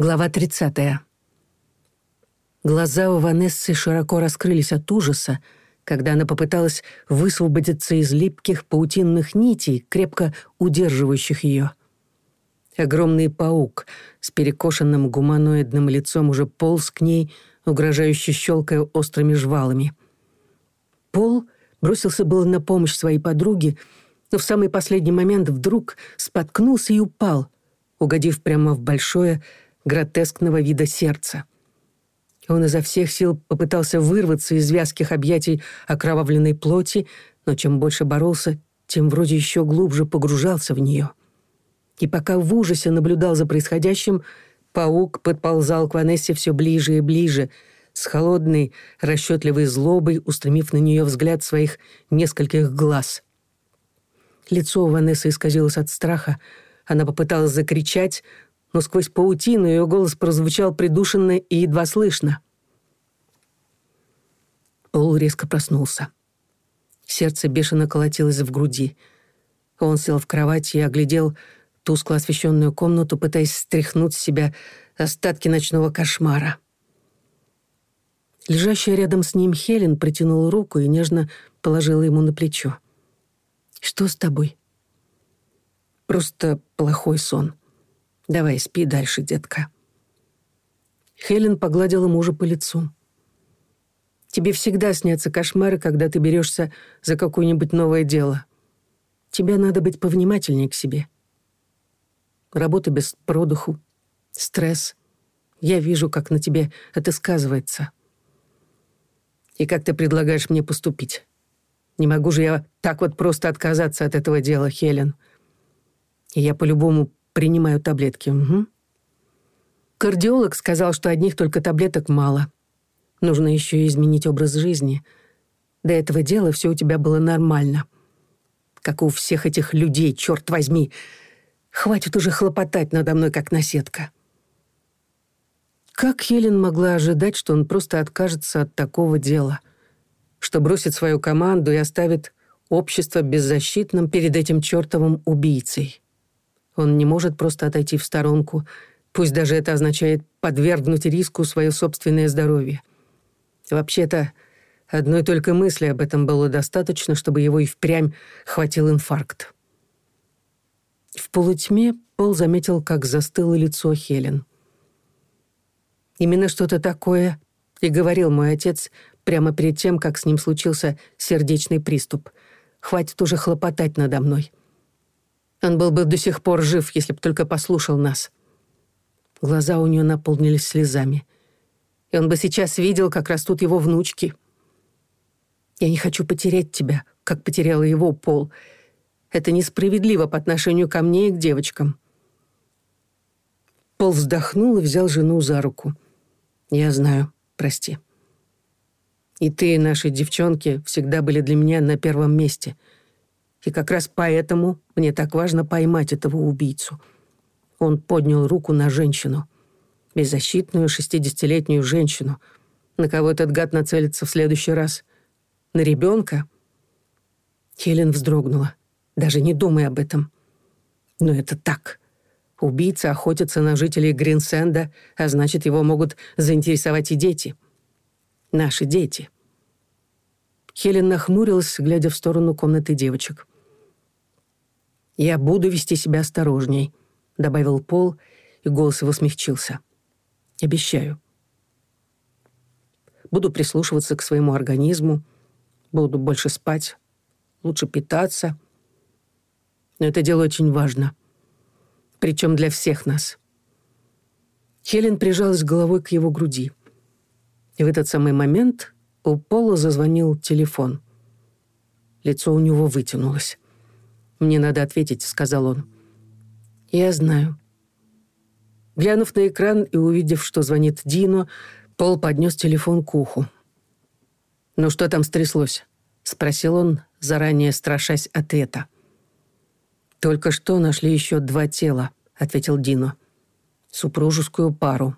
Глава 30. Глаза у Ванессы широко раскрылись от ужаса, когда она попыталась высвободиться из липких паутинных нитей, крепко удерживающих ее. Огромный паук с перекошенным гуманоидным лицом уже полз к ней, угрожающе щелкая острыми жвалами. Пол бросился было на помощь своей подруге, но в самый последний момент вдруг споткнулся и упал, угодив прямо в большое, гротескного вида сердца. Он изо всех сил попытался вырваться из вязких объятий окровавленной плоти, но чем больше боролся, тем вроде еще глубже погружался в нее. И пока в ужасе наблюдал за происходящим, паук подползал к Ванессе все ближе и ближе, с холодной, расчетливой злобой, устремив на нее взгляд своих нескольких глаз. Лицо у Ванессы исказилось от страха, она попыталась закричать, но сквозь паутину ее голос прозвучал придушенно и едва слышно. Ол резко проснулся. Сердце бешено колотилось в груди. Он сел в кровать и оглядел тускло освещенную комнату, пытаясь стряхнуть с себя остатки ночного кошмара. Лежащая рядом с ним Хелен протянула руку и нежно положила ему на плечо. «Что с тобой?» «Просто плохой сон», Давай, спи дальше, детка». Хелен погладила мужа по лицу. «Тебе всегда снятся кошмары, когда ты берешься за какое-нибудь новое дело. Тебе надо быть повнимательнее к себе. Работа без продуху, стресс. Я вижу, как на тебе это сказывается. И как ты предлагаешь мне поступить? Не могу же я так вот просто отказаться от этого дела, Хелен. И я по-любому принимаю таблетки. Угу. Кардиолог сказал, что одних только таблеток мало. Нужно еще изменить образ жизни. До этого дела все у тебя было нормально. Как у всех этих людей, черт возьми. Хватит уже хлопотать надо мной, как наседка. Как Хелен могла ожидать, что он просто откажется от такого дела? Что бросит свою команду и оставит общество беззащитным перед этим чертовым убийцей? Он не может просто отойти в сторонку, пусть даже это означает подвергнуть риску свое собственное здоровье. Вообще-то, одной только мысли об этом было достаточно, чтобы его и впрямь хватил инфаркт. В полутьме Пол заметил, как застыло лицо Хелен. «Именно что-то такое», — и говорил мой отец прямо перед тем, как с ним случился сердечный приступ. «Хватит уже хлопотать надо мной. Он был бы до сих пор жив, если бы только послушал нас. Глаза у нее наполнились слезами. И он бы сейчас видел, как растут его внучки. Я не хочу потерять тебя, как потеряла его Пол. Это несправедливо по отношению ко мне и к девочкам. Пол вздохнул и взял жену за руку. «Я знаю, прости. И ты, и наши девчонки, всегда были для меня на первом месте — и как раз поэтому мне так важно поймать этого убийцу. Он поднял руку на женщину. Беззащитную шестидесятилетнюю женщину. На кого этот гад нацелится в следующий раз? На ребенка? Хелен вздрогнула. Даже не думай об этом. Но это так. Убийца охотится на жителей Гринсенда, а значит, его могут заинтересовать и дети. Наши дети. Хелен нахмурилась, глядя в сторону комнаты девочек. «Я буду вести себя осторожней», — добавил Пол, и голос его смягчился. «Обещаю. Буду прислушиваться к своему организму, буду больше спать, лучше питаться. Но это дело очень важно. Причем для всех нас». Хелен прижалась головой к его груди. И в этот самый момент у Пола зазвонил телефон. Лицо у него вытянулось. «Мне надо ответить», — сказал он. «Я знаю». Глянув на экран и увидев, что звонит Дино, Пол поднес телефон к уху. «Ну что там стряслось?» — спросил он, заранее страшась ответа. «Только что нашли еще два тела», — ответил Дино. «Супружескую пару».